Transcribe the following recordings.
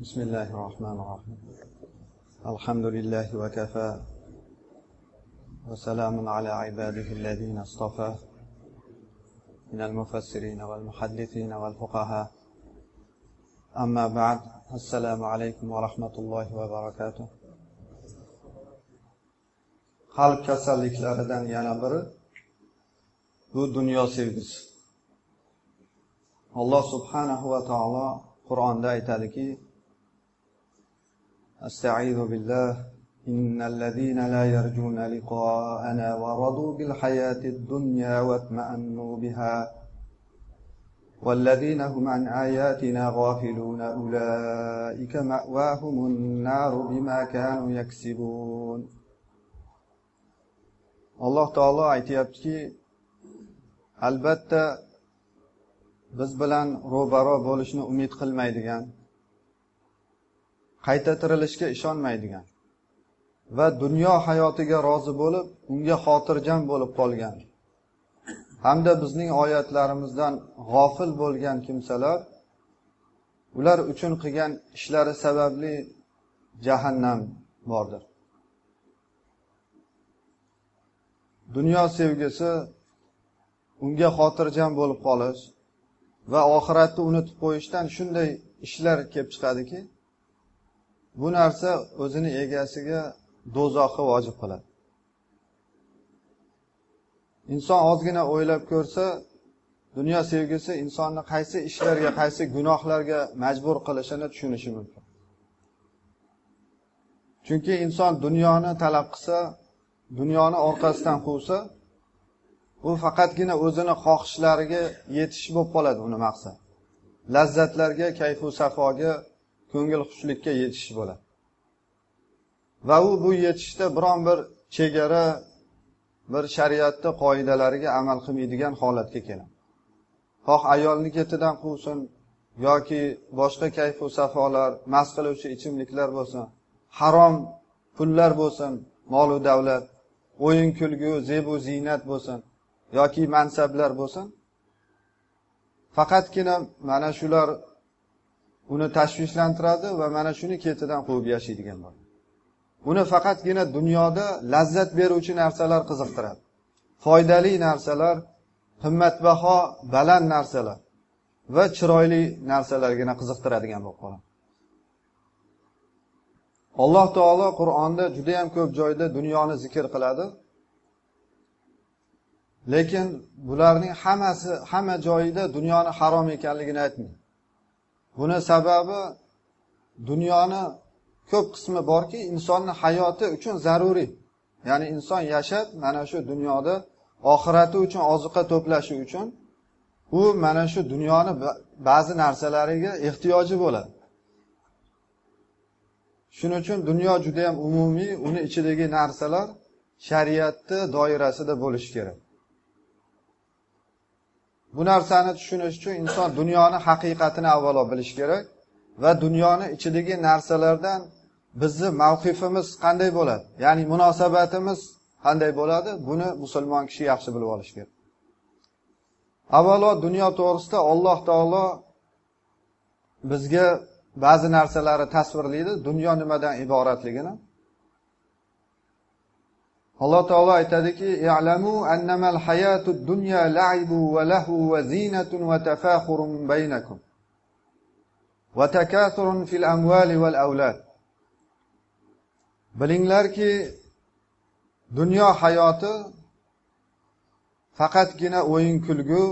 بسم الله الرحمن الرحيم. الحمد لله وكفى. وسلام على عباده الذين اصطفى. من المفسرين والمحدثين والفقهاء. أما بعد السلام عليكم ورحمة الله وبركاته. Qalb kasalliklaridan yana biri bu dunyo sevgisi. Alloh subhanahu va taolo qur'onda aytadiki أستعيذ بالله. إن الذين لا يرجون لقاءنا ورضوا بالحياة الدنيا واطمأنوا بها والذين هم عن آياتنا غافلون أولئك مأواهم النار بما كانوا يكسبون. alloh taolo aytyaptiki albatta biz bilan ro'baro bo'lishni umid qilmaydigan qayta tirilishga ishonmaydigan va dunyo hayotiga rozi bo'lib unga xotirjam bo'lib qolgan. Hamda bizning oyatlarimizdan g'ofil bo'lgan kimsalar ular uchun qilgan ishlari sababli jahannam bordir. Dunyo sevgisi unga xotirjam bo'lib qolish va oxiratni unutib qo'yishdan shunday ishlar kelib chiqadiki bu narsa o'zini egasiga do'zaxi vojib qiladi. Inson ozgina o'ylab ko'rsa dunyo sevgisi insonni qaysi ishlarga qaysi gunohlarga majbur qilishini tushunishi mumkin. Chunki inson dunyoni talab qilsa dunyoni orqasidan quvsa u faqatgina o'zini xohishlariga yetish bo'lib qoladi uni maqsad. Lazzatlarga kayfu safoga ko'ngil xushlikka yetish bo'ladi. Va u bu yetishda biron bir chegara bir shariatni qoidalariga amal qilmaydigan holatga keladi. Xoh ayolni ketidan quvsin yoki boshqa kayfu safolar mast qiluvchi ichimliklar bo'lsin harom pullar bo'lsin molu davlat o'yin kulgu zebu ziynat bo'lsin yoki mansablar bo'lsin faqatgina mana shular uni tashvishlantiradi va mana shuni ketidan quvib yashaydigan bo'ladi. Uni faqatgina dunyoda lazzat beruvchi narsalar qiziqtiradi. Foydali narsalar qimmatbaho baland narsalar va chiroyli narsalargina qiziqtiradigan bo'lib qoladi. Alloh taolo qur'onda judayam ko'p joyda dunyoni zikr qiladi. Lekin bularning hammasi hamma joyida dunyoni harom ekanligini aytmaydi. Buni sababi dunyoni ko'p qismi borki insonni hayoti uchun zaruriy. Ya'ni inson yashab mana shu dunyoda oxirati uchun ozuqa to'plashi uchun u mana shu dunyoni ba'zi narsalariga ehtiyoji bo'ladi. Shuning uchun dunyo juda yam umumiy uni ichidagi narsalar shariatni doirasida bo'lishi kerak. Bu narsani tushunish uchun inson dunyoni haqiqatini avvalo bilishi kerak va dunyoni ichidagi narsalardan bizni mavqifimiz qanday bo'ladi? Ya'ni munosabatimiz qanday bo'ladi? Buni musulmon kishi yaxshi bilib olishi kerak. Avvalo dunyo to'g'risida alloh taolo bizga ba'zi narsalarni tasvirlaydi. Dunyo nimadan iboratligini. Alloh taolo aytadiki ya'lamu annamal hayatud dunya la'ibu va lahu va zinatun va tafaxurun baynakum va takathurun fil amwali val avlad bilinglarki dunyo hayoti faqatgina o'yin kulgu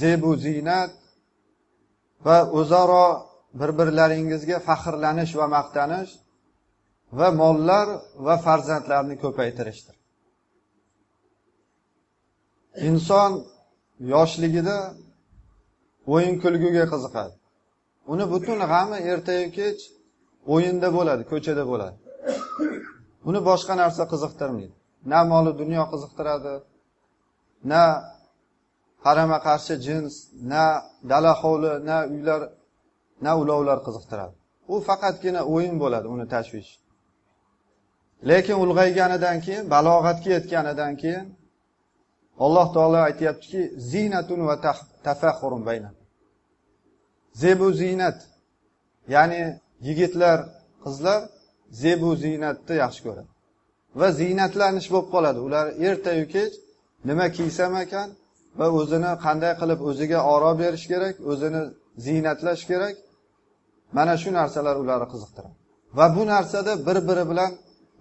zebu ziynat va o'zaro bir birlaringizga faxrlanish va maqtanish va mollar va farzandlarni ko'paytirishdir. Inson yoshligida o'yin kulguga qiziqadi. Uni butun g'ami ertayu kech o'yinda bo'ladi ko'chada bo'ladi. Uni boshqa narsa qiziqtirmaydi. Na moli dunyo qiziqtiradi na qarama qarshi jins na dala hovli na uylar na ulovlar qiziqtiradi. U faqatgina o'yin bo'ladi uni tashvish. Lekin ulg'ayganidan keyin balog'atga yetganidan keyin alloh taolo aytyaptiki zinatun va tafaxurun bayna zebu ziynat ya'ni yigitlar qizlar zebu ziynatni yaxshi ko'radi. Va ziynatlanish bo'lib qoladi. Ular ertayu kech nima kiysam ekan va o'zini qanday qilib o'ziga oro berish kerak o'zini ziynatlash kerak mana shu narsalar ularni qiziqtiradi. Va bu narsada bir biri bilan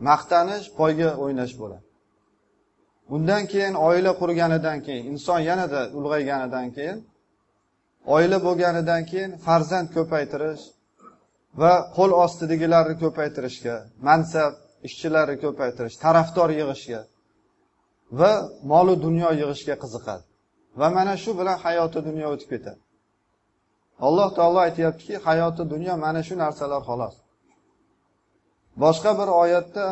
maqtanish poyga o'ynash bo'ladi. Undan keyin oila qurganidan keyin inson yanada ulg'ayganidan keyin oila bo'lganidan keyin farzand ko'paytirish va qo'l ostidagilarni ko'paytirishga mansab ishchilarni ko'paytirish tarafdor yig'ishga va molu dunyo yig'ishga qiziqadi. Va mana shu bilan hayoti dunyo o'tib ketadi. Alloh taolo aytyaptiki hayoti dunyo mana shu narsalar xolos. boshqa bir oyatda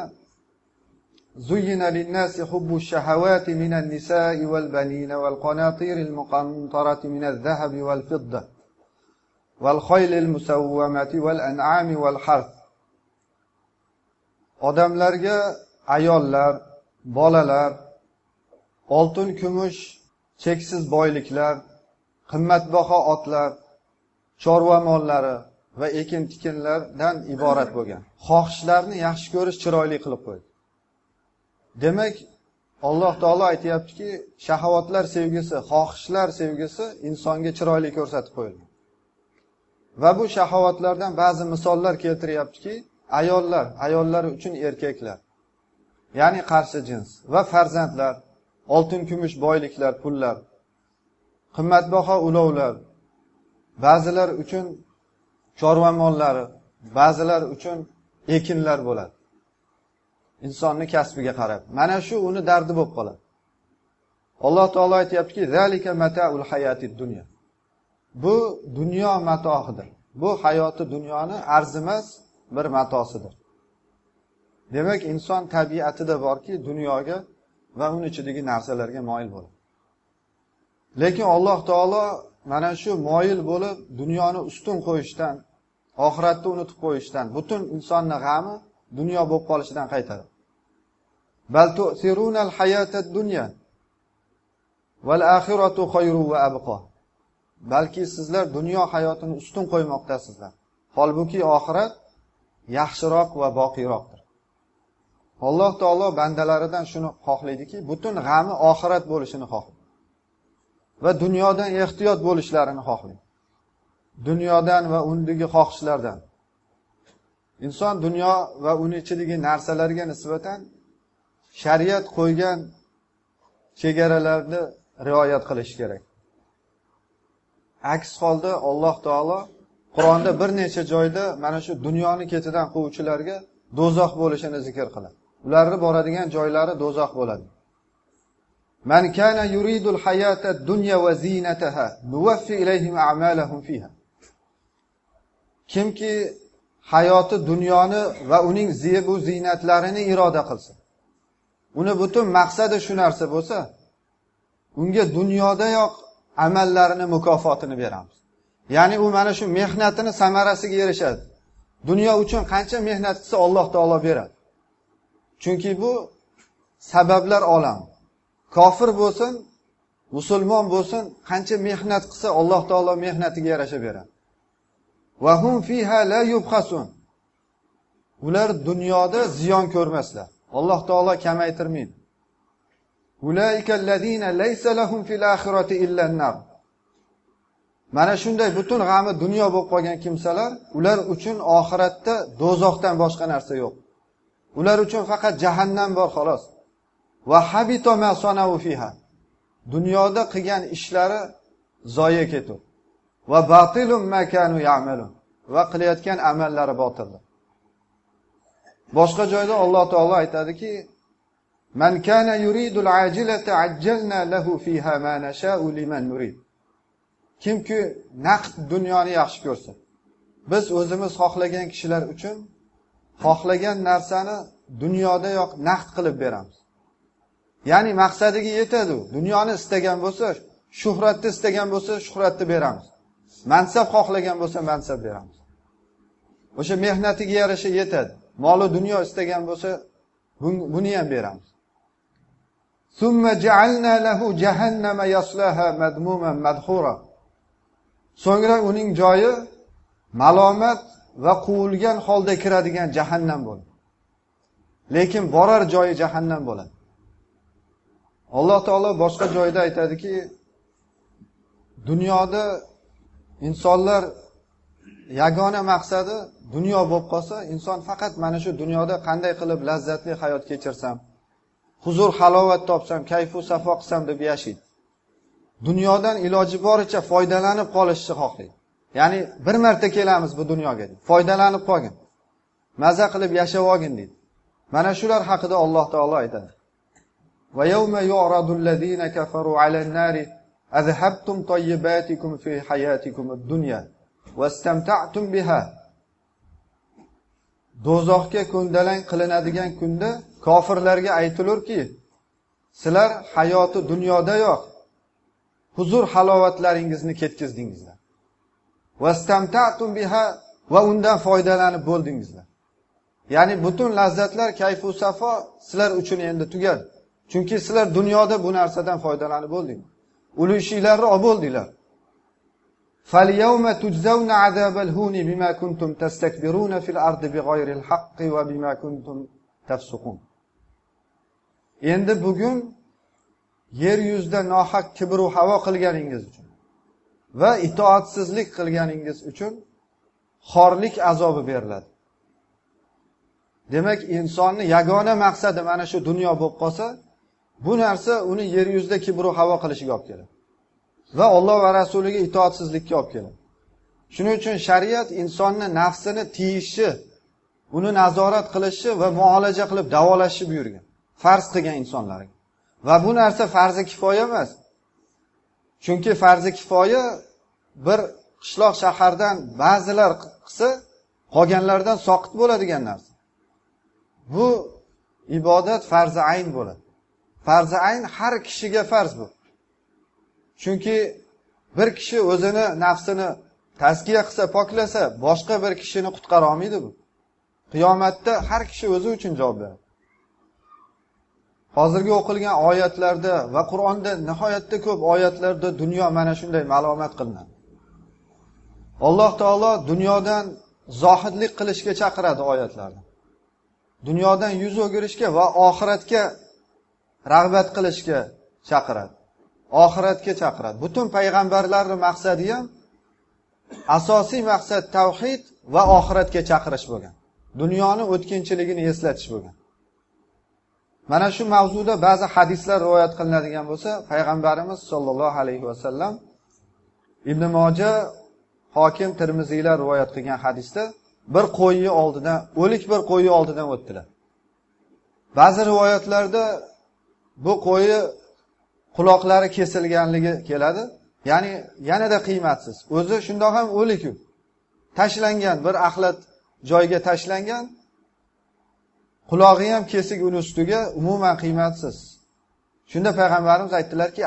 زين للناس حب الشهوات من النساء والبنين والقناطير المقنطرة من الذهب والفضة والخيل المسومة والأنعام والحرث odamlarga ayollar bolalar oltin kumush cheksiz boyliklar qimmatbaho otlar chorva mollari va ekin tikinlardan iborat bo'lgan. Xohishlarni yaxshi ko'rish chiroyli qilib qo'ydi. Demak alloh taolo aytyaptiki shahovatlar sevgisi xohishlar sevgisi insonga chiroyli ko'rsatib qo'yilgan. Va bu shahovatlardan ba'zi misollar keltiryaptiki ayollar ayollar uchun erkaklar ya'ni qarshi jins va farzandlar oltin kumush boyliklar pullar qimmatbaho ulovlar ba'zilar uchun chorva mollari ba'zilar uchun ekinlar bo'ladi. Insonni kasbiga qarab. Mana shu uni dardi bo'lib qoladi. Alloh taolo aytyaptiki bu dunyo matohidir. Bu hayoti dunyoni arzimas bir matosidir. Demak inson tabiatida borki dunyoga va uni ichidagi narsalarga moyil bo'ladi. Lekin alloh taolo mana shu moyil bo'lib dunyoni ustun qo'yishdan oxiratni unutib qo'yishdan butun insonni g'ami dunyo bo'lib qolishidan qaytadi. Bal tu'sirunal hayatad dunya val axiratu khayru va abqa. Balki sizlar dunyo hayotini ustun qo'ymoqdasizlar. Holbuki oxirat yaxshiroq va boqiyroqdir alloh taolo bandalaridan shuni xohlaydiki butun g'ami oxirat bo'lishini xohlaydi. Va dunyodan ehtiyot bo'lishlarini xohlang dunyodan va undagi xohishlardan. Inson dunyo va uni ichidagi narsalarga nisbatan shariat qo'ygan chegaralarni rioyat qilish kerak. Aks holda alloh taolo qur'onda bir necha joyda mana shu dunyoni ketidan quvuvchilarga do'zax bo'lishini zikr qiladi. Ularni boradigan joylari do'zax bo'ladi. من كان يريد hayata الدنيا وزينتها نوفي nuwaffi ilayhim فيها. Kimki hayoti dunyoni va uning zebu ziynatlarini iroda qilsin uni butun maqsadi shu narsa bo'lsa, unga dunyodayoq amallarini mukofotini beramiz. Ya'ni u mana shu mehnatini samarasiga erishadi. Dunyo uchun qancha mehnat qilsa Alloh taolo beradi. Chunki bu sabablar olami Kofir bo'lsin, musulmon bo'lsin, qancha mehnat qilsa Alloh taolo mehnatiga yarasha beradi. Va hum fiha la yubkhasun. Ular dunyoda ziyon ko'rmaslar. Alloh taolo kamaytirmaydi. Lahum fil. Mana shunday butun g'ami dunyo bo'lib qolgan kimsalar, ular uchun oxiratda do'zaxdan boshqa narsa yo'q. Ular uchun faqat jahannam bor xolos. Va habito ma sanau fiha. Dunyoda qilgan ishlari zoya ketdi. Va batilum ma kanu ya'malun. Va qilayotgan amallari botildir. Boshqa joyda Alloh taolo aytadiki: "Man kana yuridul ajilata ajjalna lahu fiha ma nasha'u liman nurid." Kimki naqd dunyoni yaxshi ko'rsa, biz o'zimiz xohlagan kishilar uchun xohlagan narsani dunyodayoq naqd qilib beramiz. Ya'ni maqsadiga yetadi u. Dunyoni istagan bo'lsa, shuhratni istagan bo'lsa, shuhratni beramiz. Mansab xohlagan bo'lsa, mansab beramiz. O'sha mehnatiga yarasha yetadi. molu dunyo istagan bo'lsa, buni ham beramiz. So'ngra uning joyi malomat va quvilgan holda kiradigan jahannam bo'ladi lekin borar joyi jahannam bo'ladi alloh taolo boshqa joyda aytadiki dunyoda insonlar yagona maqsadi dunyo bo'lib qolsa inson faqat mana shu dunyoda qanday qilib lazzatli hayot kechirsam huzur halovat topsam kayfu safo qilsam deb yashaydi. Dunyodan iloji boricha foydalanib qolishni xohlaydi. Ya'ni bir marta kelamiz bu dunyoga foydalanib qolgin. Maza qilib yashab olgin deydi. Mana shular haqida alloh taolo aytadi. ويوم يعرض الذين كفروا على النار أذهبتم طيباتكم في حياتكم الدنيا واستمتعتم بها do'zaxga ko'ndalang qilinadigan kunda kofirlarga aytilurki sizlar hayoti dunyodayoq huzur halovatlaringizni ketkizdingizlar biha va undan foydalanib bo'ldingizlar ya'ni butun lazzatlar kayfu safo sizlar uchun endi tugadi chunki sizlar dunyoda bu narsadan foydalanib bo'ldinglar ulushinglarni olib bo'ldinglar فاليوم تجزون عذاب الهون بما كنتم تستكبرون في الأرض بغير الحق وبما كنتم تفسقون endi bugun yer yuzida nohaq kibru havo qilganingiz uchun va itoatsizlik qilganingiz uchun xorlik azobi beriladi demak insonni yagona maqsadi mana shu dunyo bo'lib qolsa bu narsa uni yer yuzida kibru havo qilishiga olib keladi. Va Alloh va rasuliga itoatsizlikka olib keladi. Shuning uchun shariat insonni nafsini tiyishi uni nazorat qilishi va muolaja qilib davolashni buyurgan farz qilgan insonlarga. Va bu narsa farzi kifoya emas. Chunki farzi kifoya bir qishloq shahardan ba'zilar qilsa qolganlardan soqit bo'ladigan narsa. Bu ibodat farzi ayn bo'ladi. Farzi ayn har kishiga farz bu. Chunki bir kishi o'zini nafsini tazkiya qilsa poklasa boshqa bir kishini qutqara olmaydi bu. Qiyomatda har kishi o'zi uchun javob beradi. Hozirgi o'qilgan oyatlarda va qur'onda nihoyatda ko'p oyatlarda dunyo mana shunday ma'lumot qilinadi. Alloh taolo dunyodan zohidlik qilishga chaqiradi oyatlarda dunyodan yuz o'girishga va oxiratga rag'bat qilishga chaqiradi. Oxiratga chaqiradi. Butun payg'ambarlarni maqsadi ham asosiy maqsad tavhid va oxiratga chaqirish bo'lgan. Dunyoni o'tkinchiligini eslatish bo'lgan. Mana shu mavzuda ba'zi hadislar rivoyat qilinadigan bo'lsa payg'ambarimiz sollallohu alayhi vasallam ibn moja hokim termiziylar rivoyat qilgan hadisda bir qo'yni oldidan o'lik bir qo'yni oldidan o'tdilar. Ba'zi rivoyatlarda bu qo'yi quloqlari kesilganligi keladi. Ya'ni yanada qiymatsiz. O'zi shundoq ham o'liku. Tashlangan bir axlat joyga tashlangan qulog'i ham kesik uni ustiga umuman qiymatsiz. Shunda payg'ambarimiz aytdilarki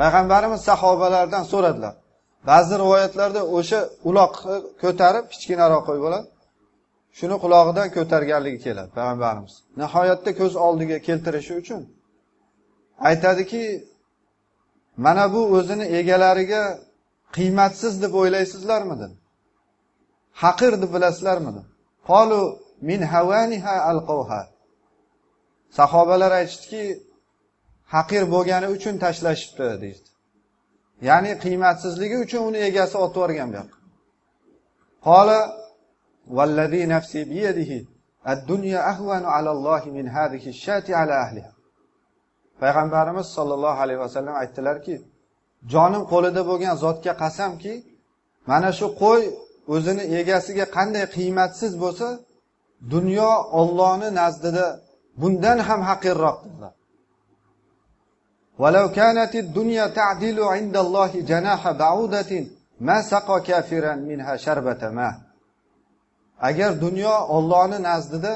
payg'ambarimiz sahobalardan so'radilar. Ba'zi rivoyatlarda o'sha uloqni ko'tarib kichkinaroq qo'y bo'ladi. Shuni qulog'idan ko'targanligi keladi payg'ambarimiz. Nihoyatda ko'z oldiga keltirishi uchun aytadiki mana bu o'zini egalariga qiymatsiz deb o'ylaysizlarmidi? Haqir deb bilasizlarmidi? Qolu min havaniha alqovha sahobalar aytishdiki haqir bo'lgani uchun tashlashibdi deydi. Ya'ni qiymatsizligi uchun uni egasi otib yuborgan bu yoqqa qola vallazi nafsi biyadihi ad-dunya ahvanu alallohi min hadhihi shati ala ahliha payg'ambarimiz sollallohu alayhi vasallam aytdilarki jonim qo'lida bo'lgan zotga qasamki mana shu qo'y o'zini egasiga qanday qiymatsiz bo'lsa dunyo Allohning nazdida bundan ham haqirroq dedilar ولو كانت الدنيا تعدل عند الله جناح بعودة ما سقى كافرا منها شربة ماء agar dunyo Allohning nazdida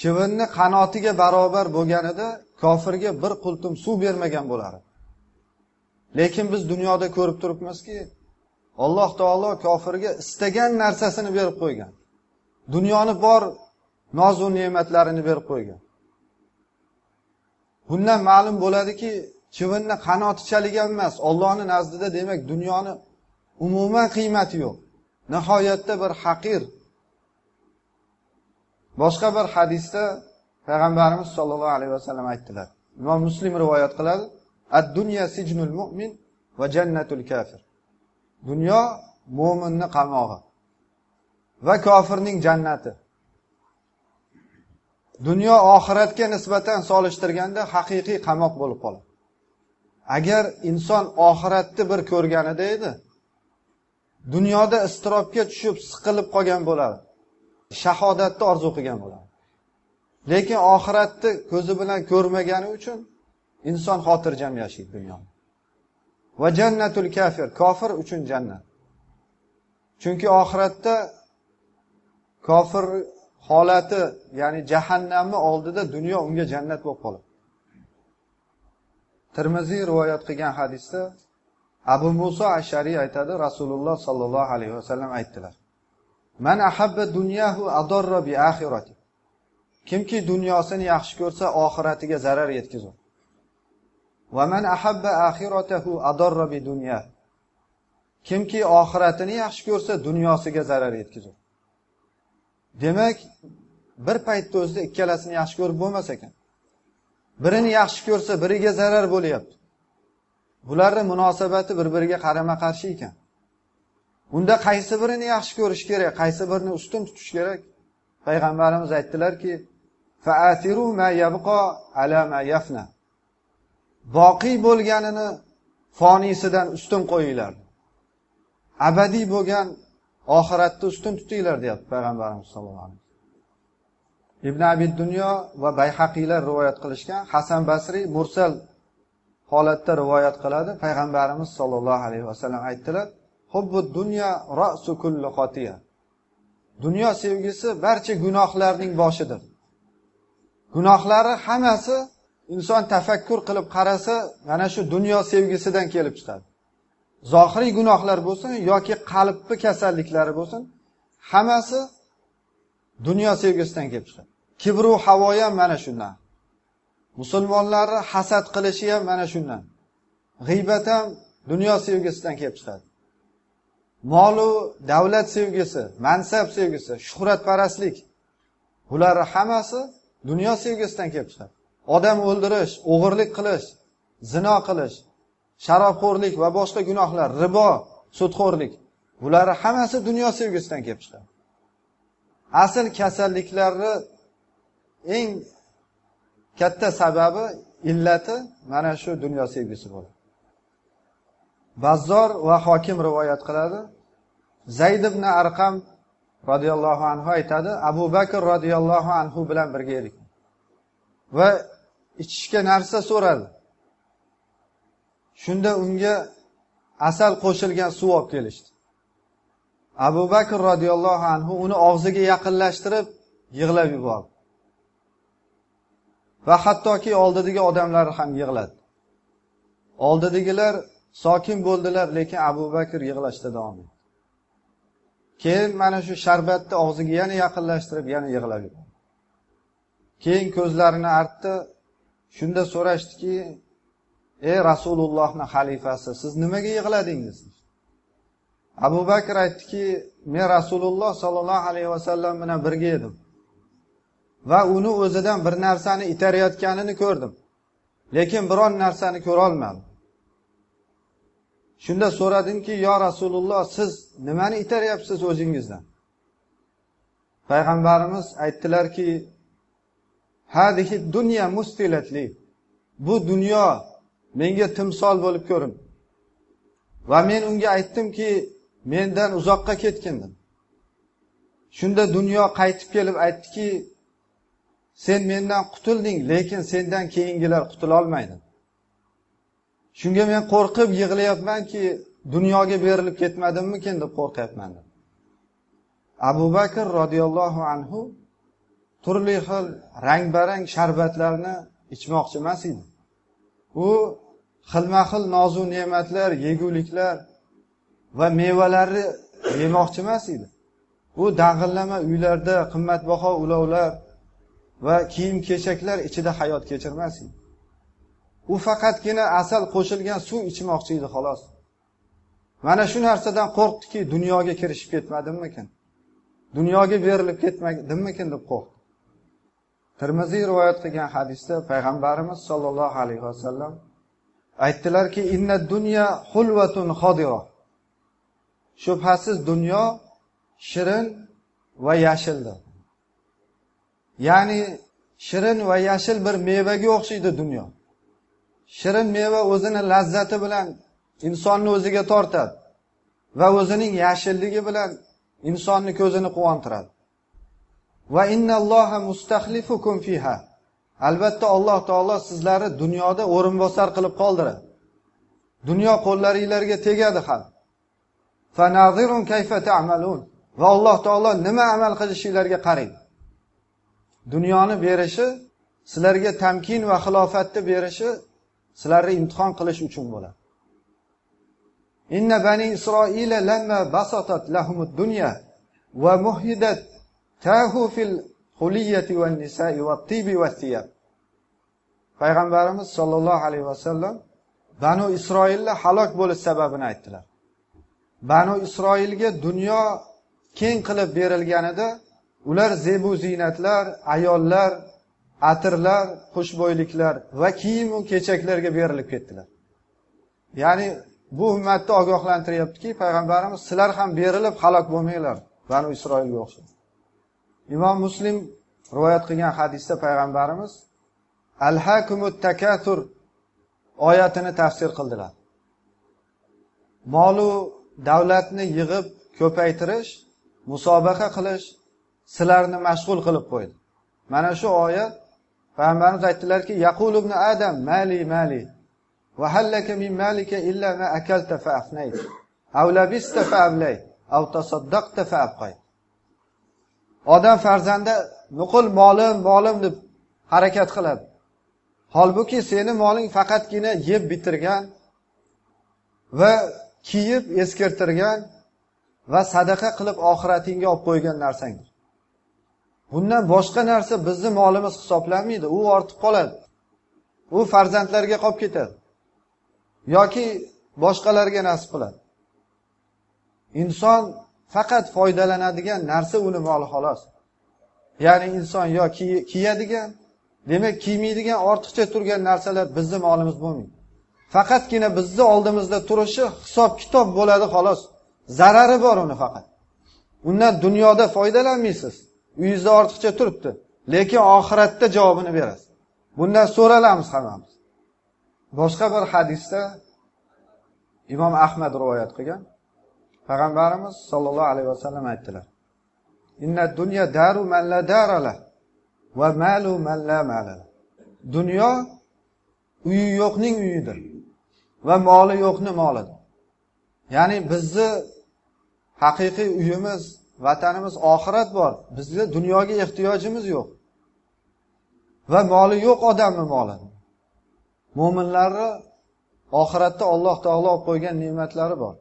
chivinni qanotiga barobar bo'lganida kofirga bir qultum suv bermagan bo'lar. Lekin biz dunyoda ko'rib turibmizki alloh taolo kofirga istagan narsasini berib qo'ygan. Dunyoni bor nozu ne'matlarini berib qo'ygan. Bundan ma'lum bo'ladiki chivinni qanoti chaligan emas ollohni nazdida demak dunyoni umuman qiymati yo'q. Nihoyatda bir haqir. Boshqa bir hadisda payg'ambarimiz sollallohu alayhi vasallam aytdilar. Imom muslim rivoyat qiladi. Ad dunya sijnul mu'min va jannatul kafir. Dunyo mo'minni qamog'i va kofirning jannati. Dunyo oxiratga nisbatan solishtirganda haqiqiy qamoq bo'lib qoladi. Agar inson oxiratni bir ko'rganida edi dunyoda iztirobga tushib siqilib qolgan bo'ladi. Shahodatni orzu qilgan bo'ladi. Lekin oxiratni ko'zi bilan ko'rmagani uchun inson xotirjam yashaydi dunyoda. Va jannatul kafir kofir uchun jannat. Chunki oxiratda kofir holati ya'ni jahannamni oldida dunyo unga jannat bo'lib qoladi. Termiziy rivoyat qilgan hadisda abu muso ashariy aytadi rasululloh sollallohu alayhi vasallam aytdilar. Man ahabba dunyahu adorra bi axirati kimki dunyosini yaxshi ko'rsa oxiratiga zarar yetkazadi va man ahabba axiratahu adorra bi dunya. Kimki oxiratini yaxshi ko'rsa dunyosiga zarar yetkazadi demak bir paytda o'zida ikkalasini yaxshi ko'rib bo'lmas ekan. Birini yaxshi ko'rsa biriga zarar bo'lyapti. Bularni munosabati bir biriga qarama qarshi ekan. Unda qaysi birini yaxshi ko'rish kerak qaysi birini ustun tutish kerak? Payg'ambarimiz aytdilarki boqiy bo'lganini foniysidan ustun qo'yinglar. Abadiy bo'lgan oxiratni ustun tutinglar deyapti payg'ambarimiz sallallohu alayhi vasallam. Ibn abid dunyo va bayhaqiylar rivoyat qilishgan hasan basriy mursal holatda rivoyat qiladi. Payg'ambarimiz sollallohu alayhi vasallam aytdilar hubbu dunyo rasu kulli xotiya dunyo sevgisi barcha gunohlarning boshidir. Gunohlari hammasi inson tafakkur qilib qarasa mana shu dunyo sevgisidan kelib chiqadi. Zohiriy gunohlar bo'lsin yoki qalbni kasalliklari bo'lsin hammasi dunyo sevgisidan kelib chiqadi. Kibru havo ham mana shundan. Musulmonlarni hasad qilishi ham mana shundan. G'iybat ham dunyo sevgisidan kelib chiqadi. Molu davlat sevgisi mansab sevgisi shuhratparastlik bularni hammasi dunyo sevgisidan kelib chiqadi. Odam o'ldirish o'g'irlik qilish zino qilish sharobxo'rlik va boshqa gunohlar ribo sudxo'rlik bularni hammasi dunyo sevgisidan kelib chiqadi. Asl kasalliklarni eng katta sababi illati mana shu dunyo sevgisi bo'ladi bazzor va hokim rivoyat qiladi. Zayd ibn arqam roziyallohu anhu aytadi abu bakr roziyallohu anhu bilan birga edik. Va ichishga narsa so'radi. Shunda unga asal qo'shilgan suv olib kelishdi. Abu bakr roziyallohu anhu uni og'ziga yaqinlashtirib yig'lab yubordi. Va hattoki oldidagi odamlar ham yig'ladi. Oldidagilar sokin bo'ldilar lekin abu bakr yig'lashda davom etdi. Keyin mana shu sharbatni og'ziga yana yaqinlashtirib yana yig'lab yubordi keyin ko'zlarini artdi. Shunda so'rashdiki ey rasulullohni xalifasi siz nimaga yig'ladingiz? Abu bakr aytdiki men rasululloh sollallohu alayhi vasallam bilan birga edim. Va uni o'zidan bir narsani itarayotganini ko'rdim. Lekin biron narsani ko'rolmadim. Shunda so'radimki yo rasululloh siz nimani itaryapsiz o'zingizdan? Payg'ambarimiz aytdilarki hadihi dunyo mustilatli. Bu dunyo menga timsol bo'lib ko'rindi va men unga aytdimki mendan uzoqqa ketgin. Shunda dunyo qaytib kelib aytdiki sen mendan qutulding lekin sendan keyingilar qutulolmaydi. Shunga men qo'rqib yig'layapmanki dunyoga berilib ketmadimmikin deb qo'rqyapman. Abu bakr roziyallohu anhu turli xil rang barang sharbatlarni ichmoqchi emas edi. U xilma xil nozu ne'matlar yeguliklar va mevalarni yemoqchi emas edi. U dag'illama uylarda qimmatbaho ulovlar va kiyim kechaklar ichida hayot kechirmas edi. U faqatgina asal qo'shilgan suv ichmoqchi edi xolos. Mana shu narsadan qo'rqdiki dunyoga kirishib ketmadimmikin? Dunyoga berilib ketmadimmikin deb qo'rqdi. Termiziy rivoyat qilgan hadisda payg'ambarimiz sollallohu alayhi vasallam aytdilarki inna dunya hulvatun xodira. Shubhasiz dunyo shirin va yashildir. Ya'ni shirin va yashil bir mevaga o'xshaydi dunyo. Shirin meva o'zini lazzati bilan insonni o'ziga tortadi va o'zining yashilligi bilan insonni ko'zini quvontiradi. Va innalloha mustaxlifukum fiha. Albatta alloh taolo sizlarni dunyoda o'rinbosar qilib qoldiradi. Dunyo qo'llaringlarga tegadi ham. Kayfa ta'malun. Va alloh taolo nima amal qilishinglarga qarang. Dunyoni berishi sizlarga tamkin va xilofatni berishi sizlarni imtihon qilish uchun bo'ladi. Inna bani isroila lamma basatat lahumud dunya va muhidat tahu fil huliyati va nisai va tibi va siyab payg'ambarimiz sollallohu alayhi vasallam banu isroilni halok bo'lish sababini aytdilar. Banu isroilga dunyo keng qilib berilganida ular zebu ziynatlar ayollar atirlar xushbo'yliklar va kiyimu kechaklarga berilib ketdilar. Ya'ni bu ummatni ogohlantiryaptiki payg'ambarimiz sizlar ham berilib halok bo'lmanglar banu isroilga o'xshab imom muslim rivoyat qilgan hadisda payg'ambarimiz alhakumut takatur oyatini tafsir qildilar. Molu davlatni yig'ib ko'paytirish musobaqa qilish sizlarni mashg'ul qilib qo'ydi. Mana shu oyat payg'ambarimiz aytdilarki yaqul ibn adam mali mali va hallaka min malika illa ma akalta fa afnayt aw labista fa ablayt aw tasaddaqta fa abqayt. Odam farzandi nuqul molim molim deb harakat qiladi. Holbuki seni moling faqatgina yeb bitirgan va kiyib eskirtirgan va sadaqa qilib oxiratingga olib qo'ygan narsangdir. Bundan boshqa narsa bizni molimiz hisoblanmaydi u ortib qoladi. U farzandlarga qolib ketadi. Yoki boshqalarga nasib qiladi. Inson faqat foydalanadigan narsa uni moli xolos. Ya'ni inson yo kiyadigan demak kiymaydigan ortiqcha turgan narsalar bizni molimiz bo'lmaydi. Faqatgina bizni oldimizda turishi hisob kitob bo'ladi xolos. Zarari bor uni faqat. Undan dunyoda foydalanmaysiz. Uyingizda ortiqcha turibdi. Lekin oxiratda javobini berasiz. Bundan so'ralamiz hammamiz. Boshqa bir hadisda imom ahmad rivoyat qilgan. Payg'ambarimiz sollallohu alayhi vasallam aytdilar. Inna dunya daru man la darala va malu man la malala dunyo uyi yo'qning uyidir va moli yo'qni molidir. Ya'ni bizni haqiqiy uyimiz vatanimiz oxirat bor. Bizda dunyoga ehtiyojimiz yo'q. Va moli yo'q odamni moli mo'minlarni oxiratda alloh taolo olib qo'ygan ne'matlari bor.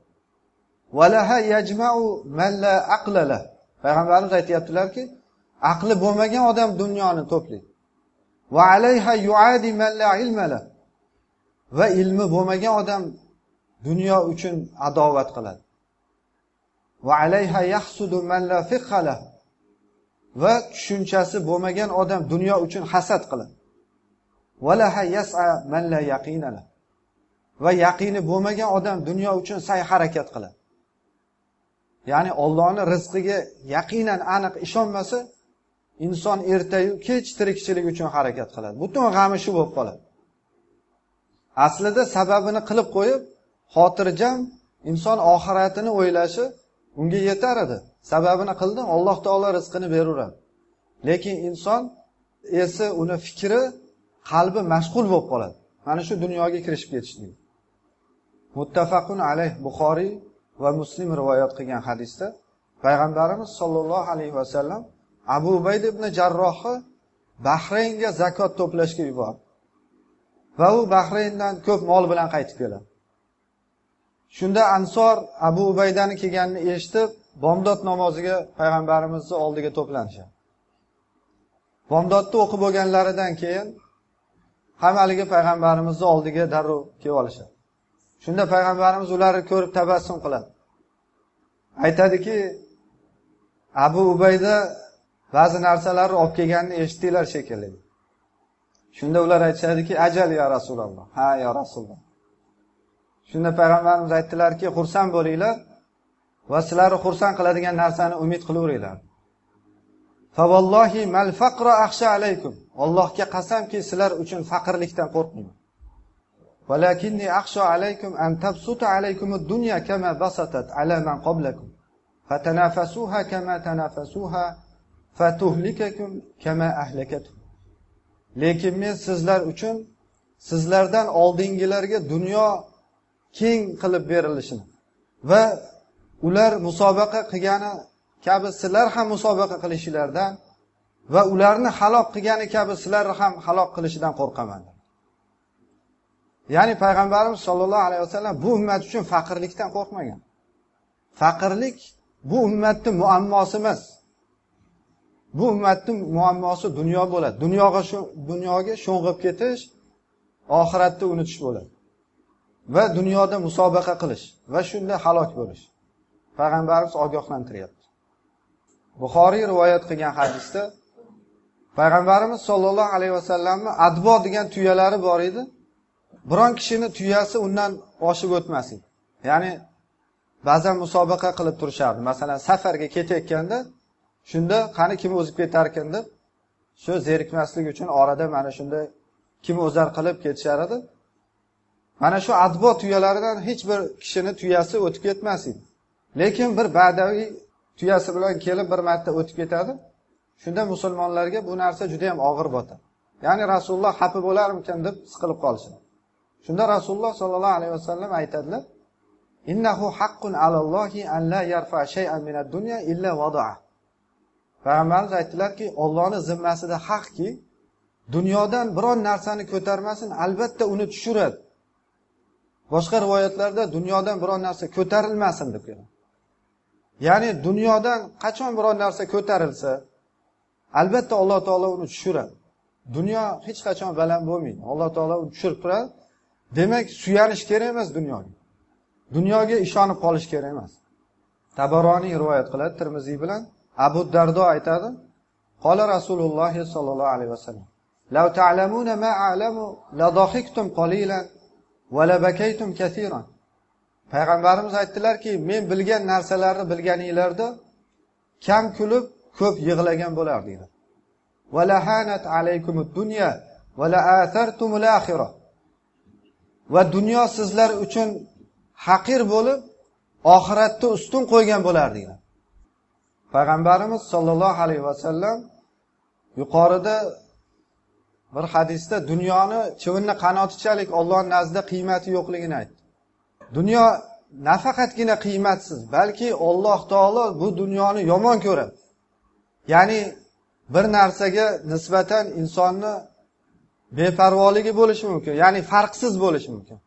Payg'ambarimiz aytyaptilarki aqli bo'lmagan odam dunyoni to'playdi. Va ilmi bo'lmagan odam dunyo uchun adovat qiladi. Va tushunchasi bo'lmagan odam dunyo uchun hasad qiladi. Va yaqini bo'lmagan odam dunyo uchun sa'y harakat qiladi. Ya'ni ollohni rizqiga yaqinan aniq ishonmasa inson ertayu kech tirikchilik uchun harakat qiladi. Butun g'ami shu bo'lib qoladi. Aslida sababini qilib qo'yib xotirjam inson oxiratini o'ylashi unga yetar edi. Sababini qildi alloh taolo rizqini beraveradi. Lekin inson esi uni fikri qalbi mashg'ul bo'lib qoladi. Mana shu dunyoga kirishib ketishlik muttafaqun alayh buxoriy va muslim rivoyat qilgan hadisda payg'ambarimiz sollallohu alayhi vasallam abu ubayd ibn jarrohni bahraynga zakot to'plashga yubordi. Va u bahrayndan ko'p mol bilan qaytib keladi. Shunda ansor abu ubaydani kelganini eshitib bomdod namoziga payg'ambarimizni oldiga to'planishadi. Bomdodni o'qib bo'lganlaridan keyin hammaligi payg'ambarimizni oldiga darrov kelib olishadi. Shunda payg'ambarimiz ularni ko'rib tabassum qiladi. Aytadiki abu ubayda ba'zi narsalarni olib kelganini eshitdinglar shekilli. Shunda ular aytishadiki ajal ya rasululloh. Ha yo rasululloh. Shunda payg'ambarimiz aytdilarki xursand bo'linglar va sizlarni xursand qiladigan narsani umid qilaveringlar Favallohi mal faqro akhsha alaykum. Allohga qasamki, sizlar uchun faqirlikdan qo'rqmayman. valakinni akhsha alaykum an tabsuta alaykum ad-dunya kama basatat ala man qablakum. Fatanafasuha kama tanafasuha fatuhlikakum kama ahlakatuhum. Lekin men sizlar uchun sizlardan oldingilarga dunyo keng qilib berilishini. Va ular musobaqa qilgani kabi sizlar ham musobaqa qilishinglardan va ularni halok qilgani kabi sizlarni ham halok qilishidan qo'rqaman. Ya'ni payg'ambarimiz sollallohu alayhi vasallam bu ummat uchun faqirlikdan qo'rqmagan. Faqirlik bu ummatni muammosi emas. Bu ummatni muammosi dunyo bo'ladi. Dunyoga dunyoga sho'ng'ib ketish oxiratni unutish bo'ladi. Va dunyoda musobaqa qilish va shunda halok bo'lish. Payg'ambarimiz ogohlantiryapti. Buxoriy rivoyat qilgan hadisda payg'ambarimiz sollallohu alayhi vasallamni adbo degan tuyalari bor edi. Biron kishini tuyasi undan oshib o'tmas edi ya'ni ba'zan musobaqa qilib turishardi. Masalan safarga ketayotganda shunda qani kim o'zib ketarkan deb shu zerikmaslik uchun orada mana shunday kim o'zar qilib ketishar edi. Mana shu adbo tuyalaridan hech bir kishini tuyasi o'tib ketmas edi. Lekin bir badaviy tuyasi bilan kelib bir marta o'tib ketadi. Shunda musulmonlarga bu narsa juda yam og'ir botadi ya'ni rasululloh xafa bo'larmikan deb siqilib qolishadi shunda rasululloh sollallohu alayhi vasallam aytadilar innahu haqqun alallohi an la yarfa shay'an minad dunya illa wada'a. Payg'ambarimiz aytdilarki ollohni zimmasida haqki dunyodan biron narsani ko'tarmasin albatta uni tushiradi boshqa rivoyatlarda dunyodan biron narsa ko'tarilmasin deb keladi ya'ni dunyodan qachon biror narsa ko'tarilsa albatta alloh taolo uni tushiradi dunyo hech qachon baland bo'lmaydi alloh taolo uni tushirib turadi demak suyanish kerak emas dunyoga dunyoga ishonib qolish kerak emas tabaroniy rivoyat qiladi termiziy bilan abu dardo aytadi qola rasululloh sollallohu alayhi vasallam لو تعلمون ما أعلم لضحكتم قليلا valabakaytum kasiran payg'ambarimiz aytdilarki men bilgan narsalarni bilganinglarda kam kulib ko'p yig'lagan bo'lardinglar valahanat alaykumud dunya va dunyo sizlar uchun haqir bo'lib oxiratni ustun qo'ygan bo'lardinglar payg'ambarimiz sollallohu alayhi vasallam yuqorida bir hadisda dunyoni chivinni qanotichalik ollohni nazdida qiymati yo'qligini aytdi. Dunyo nafaqatgina qiymatsiz balki olloh taolo bu dunyoni yomon ko'radi. Ya'ni bir narsaga nisbatan insonni beparvoligi bo'lishi mumkin ya'ni farqsiz bo'lishi mumkin.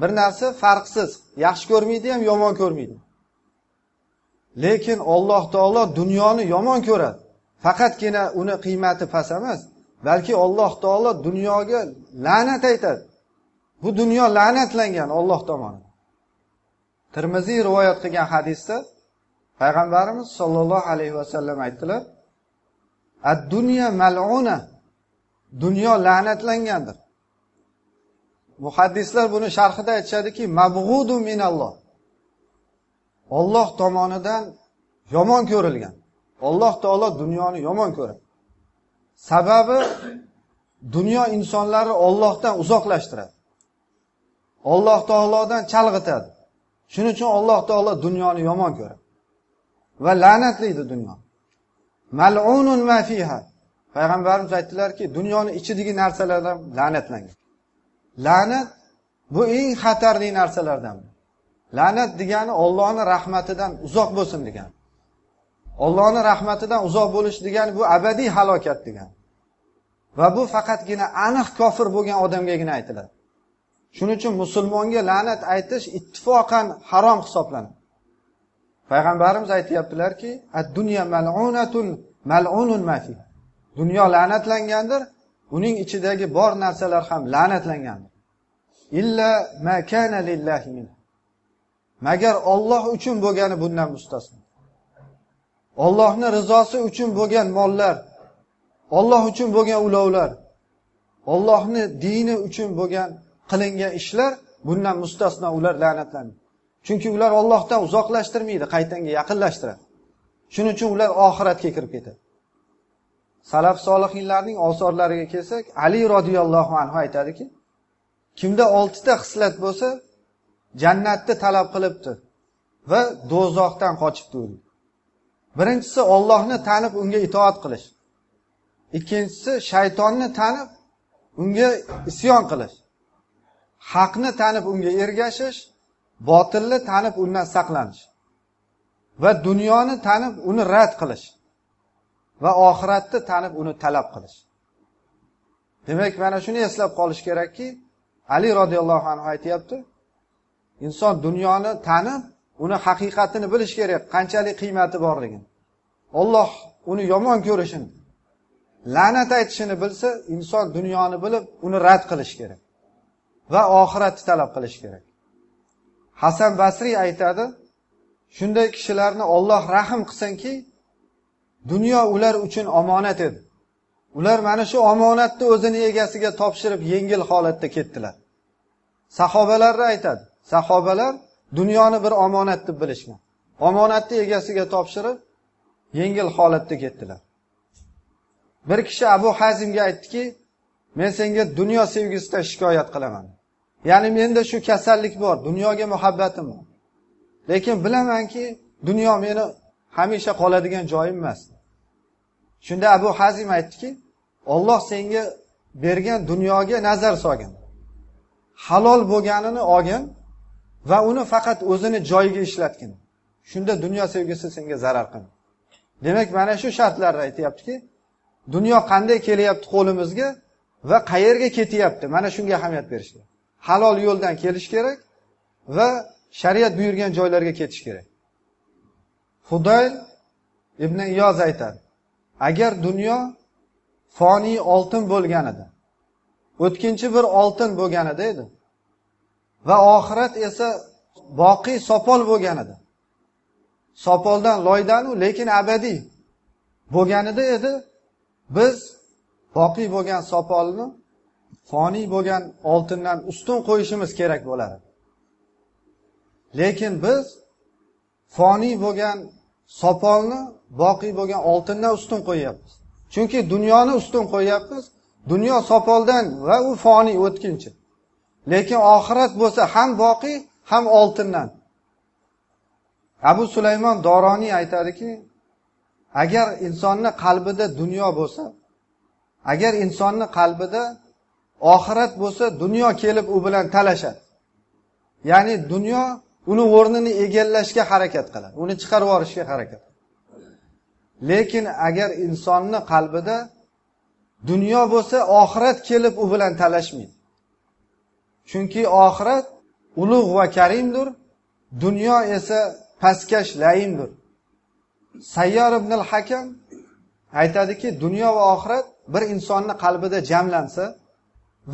Bir narsa farqsiz yaxshi ko'rmaydi ham yomon ko'rmaydi. Lekin olloh taolo dunyoni yomon ko'radi. Faqatgina uni qiymati past emas balki Alloh taolo dunyoga la'nat aytadi. Bu dunyo la'natlangan olloh tomonidan. Termiziy rivoyat qilgan hadisda payg'ambarimiz sollallohu alayhi vasallam aytdilar ad dunyo maluna dunyo la'natlangandir. Muhaddislar buni sharhida aytishadiki mabg'udu minalloh. Olloh tomonidan yomon ko'rilgan. Alloh taolo dunyoni yomon ko'radi. Sababi dunyo insonlarni ollohdan uzoqlashtiradi. Olloh taolodan chalg'itadi. Shuning uchun alloh taolo dunyoni yomon ko'radi. Va la'natlaydi dunyo. Mal'unun ma fiha. Payg'ambarimiz aytdilarki dunyoni ichidagi narsalardan la'natlangan. La'nat bu eng xatarli narsalardan. La'nat degani ollohni rahmatidan uzoq bo'lsin degani. Allohning rahmatidan uzoq bo'lish degani bu abadiy halokat degani va bu faqatgina aniq kofir bo'lgan odamgagina aytiladi. Shuning uchun musulmonga la'nat aytish ittifoqan harom hisoblanadi. Payg'ambarimiz aytyaptilarki ad-dunya mal'unatun mal'unun ma dunyo la'natlangandir uning ichidagi bor narsalar ham la'natlangandir. Illa ma kana lillahi min. Magar Alloh uchun bo'lgani bundan mustasno. Ollohni rizosi uchun bo'lgan mollar Alloh uchun bo'lgan ulovlar ollohni dini uchun bo'lgan qilingan ishlar bundan mustasno ular la'natlanadi chunki ular Allohdan uzoqlashtirmaydi qaytanga yaqinlashtiradi. Shuning uchun ular oxiratga kirib ketadi. Salaf solihinlarning osorlariga kelsak ali roziyallohu anhu aytadiki kimda oltita xislat bo'lsa jannatni talab qilibdi va do'zaxdan qochibdi birinchisi ollohni tanib unga itoat qilish. Ikkinchisi shaytonni tanib unga isyon qilish. Haqni tanib unga ergashish botilni tanib undan saqlanish. Va dunyoni tanib uni rad qilish. Va oxiratni tanib uni talab qilish. Demak mana shuni eslab qolish kerakki ali roziyallohu anhu aytyapti inson dunyoni tanib uni haqiqatini bilish kerak qanchalik qiymati borligini. Olloh uni yomon ko'rishini la'nat aytishini bilsa inson dunyoni bilib uni rad qilish kerak va oxiratni talab qilish kerak. Hasan basriy aytadi shunday kishilarni olloh rahm qilsinki dunyo ular uchun omonat edi. Ular mana shu omonatni o'zini egasiga topshirib yengil holatda ketdilar. Sahobalarni aytadi sahobalar dunyoni bir omonat deb bilishgan. Omonatni egasiga topshirib yengil holatda ketdilar. Bir kishi abu hazimga aytdiki men senga dunyo sevgisidan shikoyat qilaman. Ya'ni menda shu kasallik bor dunyoga muhabbatim bor. Lekin bilamanki dunyo meni hamisha qoladigan joyim emas. Shunda abu hazim aytdiki olloh senga bergan dunyoga nazar solgin. Halol bo'lganini olgin va uni faqat o'zini joyiga ishlatgin. Shunda dunyo sevgisi senga zarar qilmaydi demak mana shu shartlarni aytyaptiki dunyo qanday kelyapti qo'limizga va qayerga ketyapti? Mana shunga ahamiyat berish kerak halol yo'ldan kelish kerak va shariat buyurgan joylarga ketish kerak. Hudayl ibn iyoz aytadi agar dunyo foniy oltin bo'lganida o'tkinchi bir oltin bo'lganida edi va oxirat esa boqiy sopol bo'lganida sopoldan loydanu lekin abadiy bo'lganida edi. Biz boqiy bo'lgan sopolni foniy bo'lgan oltindan ustun qo'yishimiz kerak bo'ladi. Lekin biz foniy bo'lgan sopolni boqiy bo'lgan oltindan ustun qo'yyapmiz. Chunki dunyoni ustun qo'yyapmiz. Dunyo sopoldan va u foniy o'tkinchi. Lekin oxirat bo'lsa ham boqiy ham oltindan. Abu sulaymon doroniy aytadiki agar insonni qalbida dunyo bo'lsa agar insonni qalbida oxirat bo'lsa dunyo kelib u bilan talashadi. Ya'ni dunyo uni o'rnini egallashga harakat qiladi uni chiqarib yuborishga harakat lekin agar insonni qalbida dunyo bo'lsa oxirat kelib u bilan talashmaydi. Chunki oxirat ulug' va karimdir dunyo esa pastkash laimdir. Sayyor ibn al hakam aytadiki dunyo va oxirat bir insonni qalbida jamlansa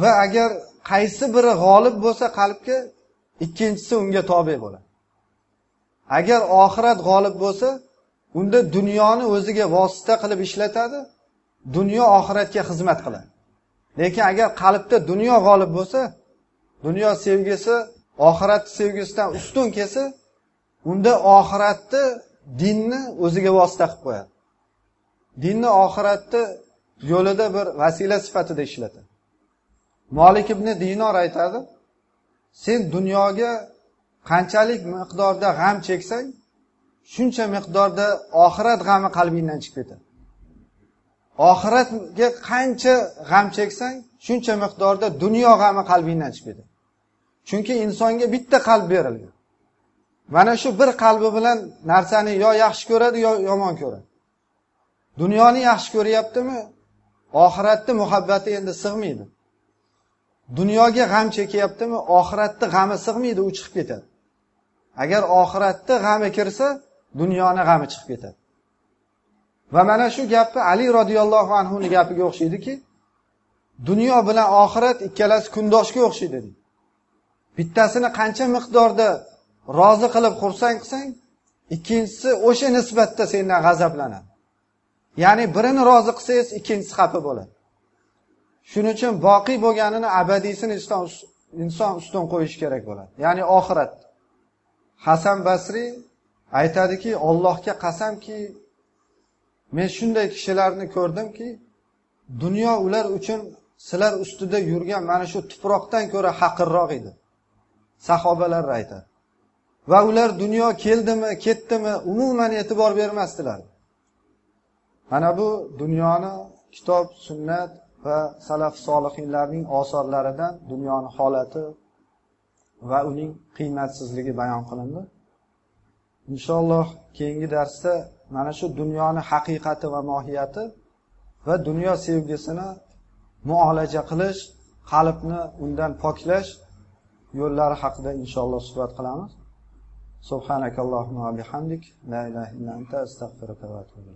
va agar qaysi biri g'olib bo'lsa qalbga ikkinchisi unga tobe bo'ladi. Agar oxirat g'olib bo'lsa unda dunyoni o'ziga vosita qilib ishlatadi dunyo oxiratga xizmat qiladi. Lekin agar qalbda dunyo g'olib bo'lsa dunyo sevgisi oxirat sevgisidan ustun kelsa unda oxiratni dinni o'ziga vosita qilib qo'yadi. Dinni oxiratni yo'lida bir vasila sifatida ishlatadi. Molik ibn dinor aytadi sen dunyoga qanchalik miqdorda g'am cheksang shuncha miqdorda oxirat g'ami qalbingdan chiqib ketadi. Oxiratga qancha g'am cheksang shuncha miqdorda dunyo g'ami qalbingdan chiqib ketadi. Chunki insonga bitta qalb berilgan. Mana shu bir qalbi bilan narsani yo yaxshi ko'radi yo yomon ko'radi. Dunyoni yaxshi ko'ryaptimi? Oxiratni muhabbati endi sig'maydi. Dunyoga g'am chekyaptimi? Oxiratni g'ami sig'maydi u chiqib ketadi. Agar oxiratni g'ami kirsa dunyoni g'ami chiqib ketadi. Va mana shu gapni ali roziyallohu anhuni gapiga o'xshaydiki dunyo bilan oxirat ikkalasi kundoshga o'xshaydi deydi bittasini qancha miqdorda rozi qilib xursand qilsang ikkinchisi o'sha nisbatda sendan g'azablanadi. Ya'ni birini rozi qilsangiz ikkinchisi xafa bo'ladi. Shuning uchun boqiy bo'lganini abadiysini inson ustun qo'yishi kerak bo'ladi. Ya'ni oxirat. Hasan basriy aytadiki ollohga qasamki men shunday kishilarni ko'rdimki dunyo ular uchun sizlar ustida yurgan mana shu tuproqdan ko'ra haqirroq edi. Sahobalar aytadi. Va ular dunyo keldimi ketdimi umuman e'tibor bermasdilar. Mana bu dunyoni kitob sunnat va salaf solihinlarning osorlaridan dunyoni holati va uning qiymatsizligi bayon qilindi. Inshaalloh keyingi darsda mana shu dunyoni haqiqati va mohiyati va dunyo sevgisini muolaja qilish qalbni undan poklash yo'llari haqida inshaalloh suhbat qilamiz. Subhanakallohumma bihamdik. La ilaha illa anta astag'firuka va atubu